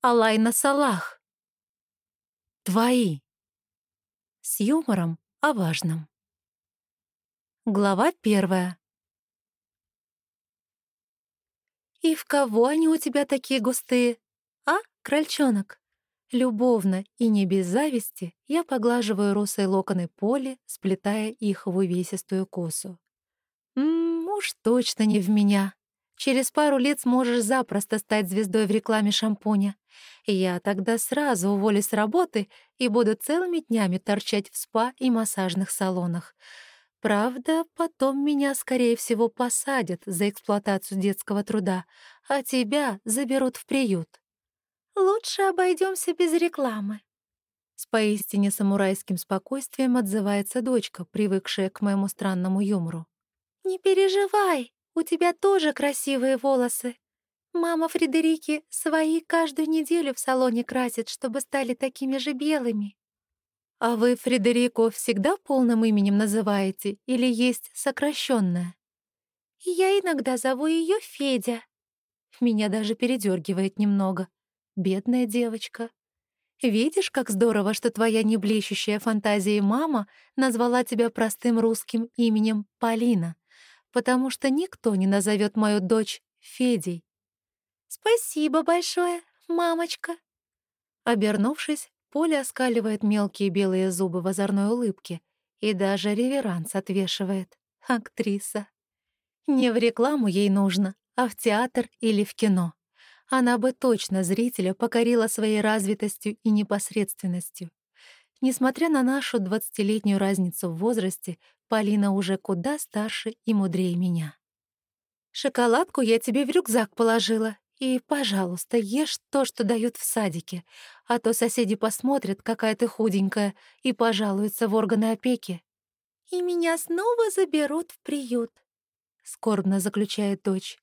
Алайна Салах. Твои. С юмором о важном. Глава первая. «И в кого они у тебя такие густые? А, крольчонок?» Любовно и не без зависти я поглаживаю русые локоны Поли, сплетая их в увесистую косу. «Ммм, уж точно не в меня. Через пару лет сможешь запросто стать звездой в рекламе шампуня. Я тогда сразу уволюсь с работы и буду целыми днями торчать в спа и массажных салонах. Правда, потом меня, скорее всего, посадят за эксплуатацию детского труда, а тебя заберут в приют. Лучше обойдемся без рекламы. С поистине самурайским спокойствием отзывается дочка, привыкшая к моему странному юмору. «Не переживай, у тебя тоже красивые волосы. Мама Фредерики свои каждую неделю в салоне красит, чтобы стали такими же белыми». «А вы Фредерико всегда полным именем называете или есть сокращенное? «Я иногда зову ее Федя». Меня даже передергивает немного. Бедная девочка. Видишь, как здорово, что твоя неблещущая фантазия мама назвала тебя простым русским именем Полина, потому что никто не назовет мою дочь Федей. Спасибо большое, мамочка. Обернувшись, Поля оскаливает мелкие белые зубы в озорной улыбке и даже реверанс отвешивает. Актриса. Не в рекламу ей нужно, а в театр или в кино она бы точно зрителя покорила своей развитостью и непосредственностью. Несмотря на нашу двадцатилетнюю разницу в возрасте, Полина уже куда старше и мудрее меня. «Шоколадку я тебе в рюкзак положила, и, пожалуйста, ешь то, что дают в садике, а то соседи посмотрят, какая ты худенькая, и пожалуются в органы опеки». «И меня снова заберут в приют», — скорбно заключает дочь.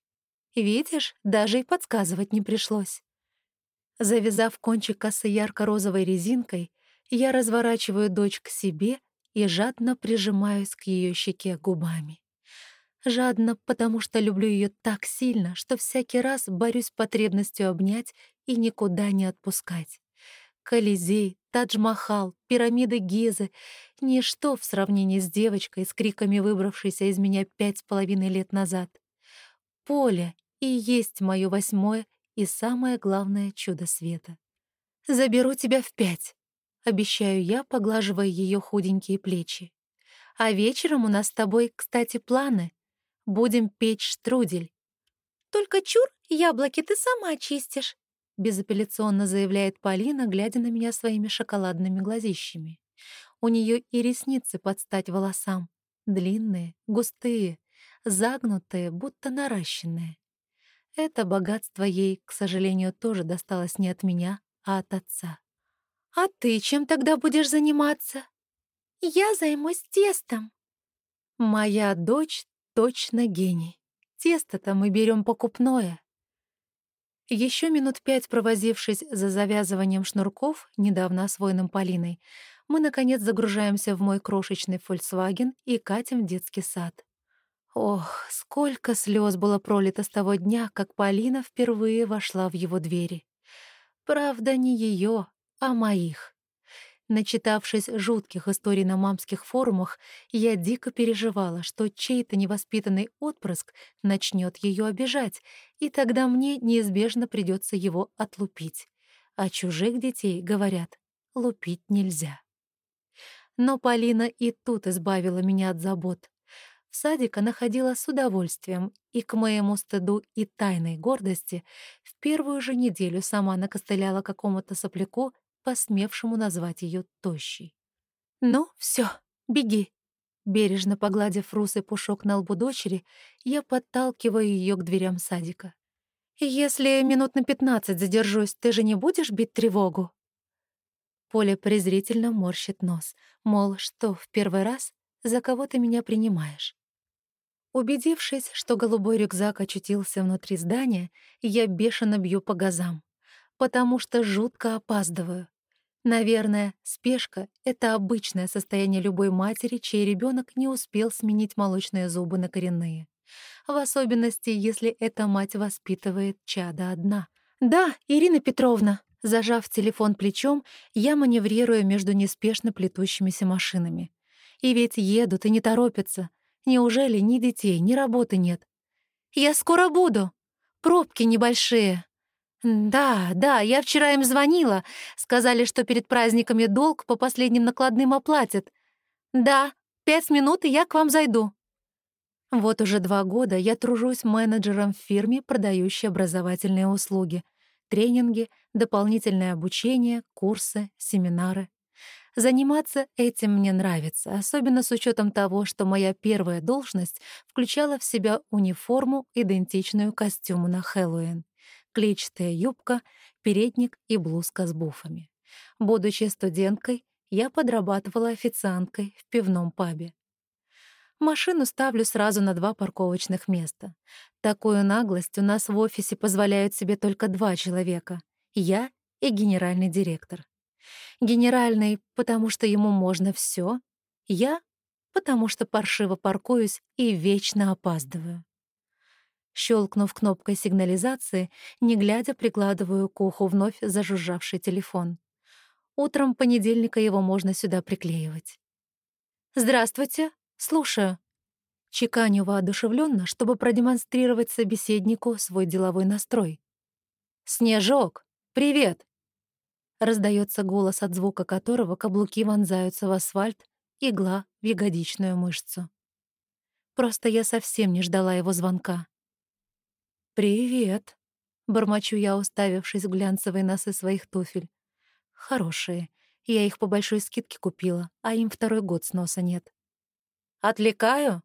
Видишь, даже и подсказывать не пришлось. Завязав кончик косы ярко-розовой резинкой, я разворачиваю дочь к себе и жадно прижимаюсь к ее щеке губами. Жадно, потому что люблю ее так сильно, что всякий раз борюсь с потребностью обнять и никуда не отпускать. Колизей, Тадж-Махал, пирамиды Гизы — ничто в сравнении с девочкой, с криками выбравшейся из меня пять с половиной лет назад. Поле и есть мое восьмое и самое главное чудо света. «Заберу тебя в пять», — обещаю я, поглаживая ее худенькие плечи. «А вечером у нас с тобой, кстати, планы. Будем печь штрудель». «Только чур, яблоки ты сама чистишь», — безапелляционно заявляет Полина, глядя на меня своими шоколадными глазищами. У нее и ресницы под стать волосам. Длинные, густые, загнутые, будто наращенные. Это богатство ей, к сожалению, тоже досталось не от меня, а от отца. «А ты чем тогда будешь заниматься?» «Я займусь тестом». «Моя дочь точно гений. Тесто-то мы берем покупное». Еще минут пять провозившись за завязыванием шнурков, недавно освоенным Полиной, мы, наконец, загружаемся в мой крошечный Volkswagen и катим в детский сад. Ох, сколько слез было пролито с того дня, как Полина впервые вошла в его двери. Правда, не ее, а моих. Начитавшись жутких историй на мамских форумах, я дико переживала, что чей-то невоспитанный отпрыск начнет ее обижать, и тогда мне неизбежно придется его отлупить. А чужих детей, говорят, лупить нельзя. Но Полина и тут избавила меня от забот. В садик она ходила с удовольствием и, к моему стыду и тайной гордости, в первую же неделю сама накостыляла какому-то сопляку, посмевшему назвать ее тощей. «Ну, все, беги!» Бережно погладив русый пушок на лбу дочери, я подталкиваю ее к дверям садика. «Если минут на пятнадцать задержусь, ты же не будешь бить тревогу?» Поля презрительно морщит нос, мол, что в первый раз за кого ты меня принимаешь? Убедившись, что голубой рюкзак очутился внутри здания, я бешено бью по газам, потому что жутко опаздываю. Наверное, спешка — это обычное состояние любой матери, чей ребенок не успел сменить молочные зубы на коренные. В особенности, если эта мать воспитывает чада одна. «Да, Ирина Петровна!» Зажав телефон плечом, я маневрирую между неспешно плетущимися машинами. И ведь едут и не торопятся. Неужели ни детей, ни работы нет? «Я скоро буду. Пробки небольшие». «Да, да, я вчера им звонила. Сказали, что перед праздниками долг по последним накладным оплатят. Да, пять минут, и я к вам зайду». Вот уже два года я тружусь менеджером в фирме, продающей образовательные услуги — тренинги, дополнительное обучение, курсы, семинары. Заниматься этим мне нравится, особенно с учетом того, что моя первая должность включала в себя униформу, идентичную костюму на Хэллоуин, клетчатая юбка, передник и блузка с буфами. Будучи студенткой, я подрабатывала официанткой в пивном пабе. Машину ставлю сразу на два парковочных места. Такую наглость у нас в офисе позволяют себе только два человека — я и генеральный директор. Генеральный, потому что ему можно все, я, потому что паршиво паркуюсь и вечно опаздываю. Щелкнув кнопкой сигнализации, не глядя, прикладываю к уху вновь зажужжавший телефон. Утром понедельника его можно сюда приклеивать. «Здравствуйте!» «Слушаю». Чеканю воодушевленно, чтобы продемонстрировать собеседнику свой деловой настрой. «Снежок, привет!» Раздается голос, от звука которого каблуки вонзаются в асфальт, игла в ягодичную мышцу. Просто я совсем не ждала его звонка. «Привет», — бормочу я, уставившись в глянцевые носы своих туфель. «Хорошие. Я их по большой скидке купила, а им второй год сноса нет». Отвлекаю?»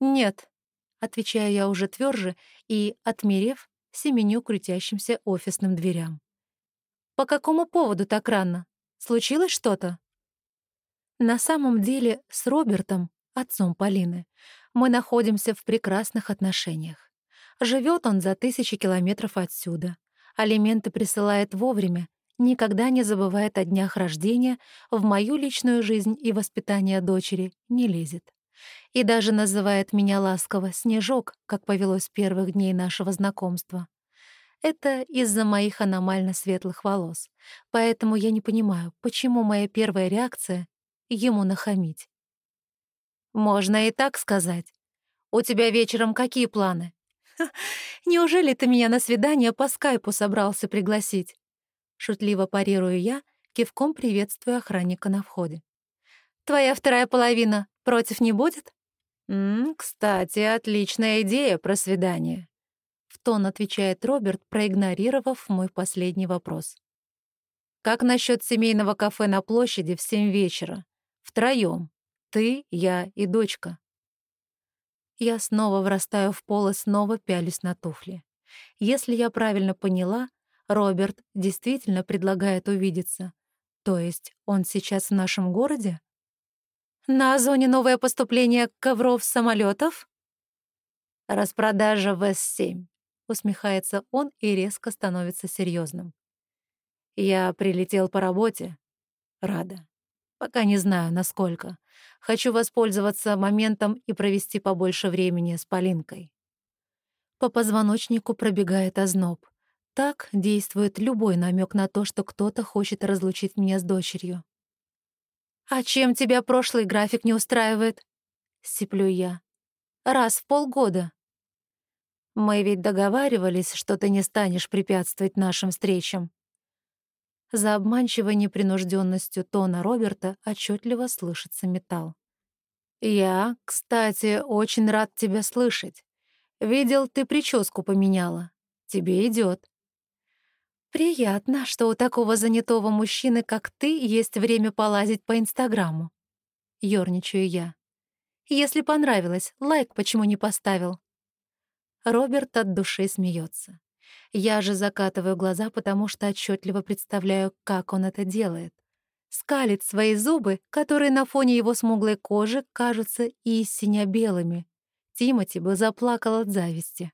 «Нет», — отвечаю я уже тверже и, отмерев, семеню крутящимся офисным дверям. «По какому поводу так рано? Случилось что-то?» На самом деле с Робертом, отцом Полины, мы находимся в прекрасных отношениях. Живет он за тысячи километров отсюда. Алименты присылает вовремя, никогда не забывает о днях рождения, в мою личную жизнь и воспитание дочери не лезет. И даже называет меня ласково «Снежок», как повелось первых дней нашего знакомства. Это из-за моих аномально светлых волос. Поэтому я не понимаю, почему моя первая реакция — ему нахамить. «Можно и так сказать. У тебя вечером какие планы?» «Неужели ты меня на свидание по скайпу собрался пригласить?» Шутливо парирую я, кивком приветствую охранника на входе. «Твоя вторая половина против не будет?» «М -м, «Кстати, отличная идея про свидание», — в тон отвечает Роберт, проигнорировав мой последний вопрос. «Как насчет семейного кафе на площади в семь вечера? Втроем. Ты, я и дочка». Я снова врастаю в пол и снова пялюсь на туфли. Если я правильно поняла, Роберт действительно предлагает увидеться. То есть он сейчас в нашем городе? На зоне новое поступление ковров самолетов? Распродажа в С-7. Усмехается он и резко становится серьезным. Я прилетел по работе. Рада. Пока не знаю, насколько. Хочу воспользоваться моментом и провести побольше времени с Полинкой. По позвоночнику пробегает озноб. Так действует любой намек на то, что кто-то хочет разлучить меня с дочерью. «А чем тебя прошлый график не устраивает?» — сиплю я. «Раз в полгода». «Мы ведь договаривались, что ты не станешь препятствовать нашим встречам». За обманчивой непринужденностью тона Роберта отчетливо слышится металл. «Я, кстати, очень рад тебя слышать. Видел, ты прическу поменяла. Тебе идет. «Приятно, что у такого занятого мужчины, как ты, есть время полазить по Инстаграму». Ёрничаю я. «Если понравилось, лайк почему не поставил?» Роберт от души смеется. Я же закатываю глаза, потому что отчетливо представляю, как он это делает. Скалит свои зубы, которые на фоне его смуглой кожи кажутся истинно белыми. Тимати бы заплакал от зависти.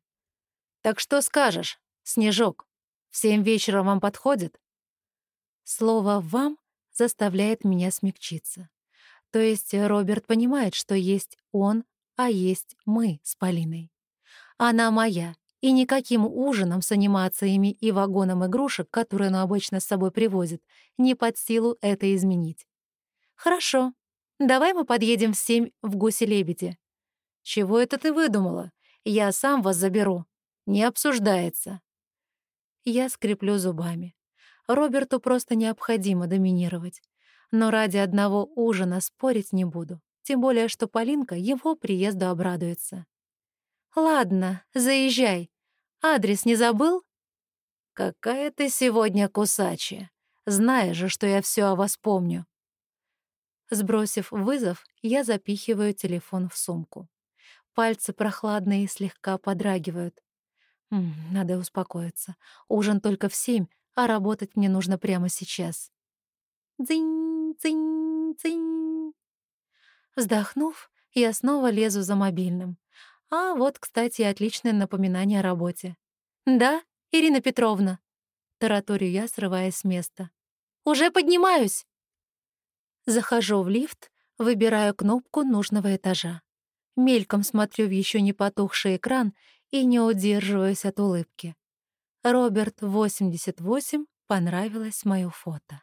«Так что скажешь, Снежок?» В семь вечера вам подходит?» Слово «вам» заставляет меня смягчиться. То есть Роберт понимает, что есть он, а есть мы с Полиной. Она моя, И никаким ужином с анимациями и вагоном игрушек, которые он обычно с собой привозит, не под силу это изменить. «Хорошо. Давай мы подъедем в семь в гуси-лебеди». «Чего это ты выдумала? Я сам вас заберу. Не обсуждается». Я скреплю зубами. Роберту просто необходимо доминировать. Но ради одного ужина спорить не буду. Тем более, что Полинка его приезду обрадуется. «Ладно, заезжай. Адрес не забыл?» «Какая ты сегодня кусачая. Знаешь же, что я все о вас помню». Сбросив вызов, я запихиваю телефон в сумку. Пальцы прохладные и слегка подрагивают. М -м, надо успокоиться. Ужин только в семь, а работать мне нужно прямо сейчас. Дзынь, дзынь, дзынь. Вздохнув, я снова лезу за мобильным. А вот, кстати, отличное напоминание о работе. «Да, Ирина Петровна?» Тараторю я, срываясь с места. «Уже поднимаюсь!» Захожу в лифт, выбираю кнопку нужного этажа. Мельком смотрю в еще не потухший экран и не удерживаюсь от улыбки. Роберт 88 понравилось моё фото.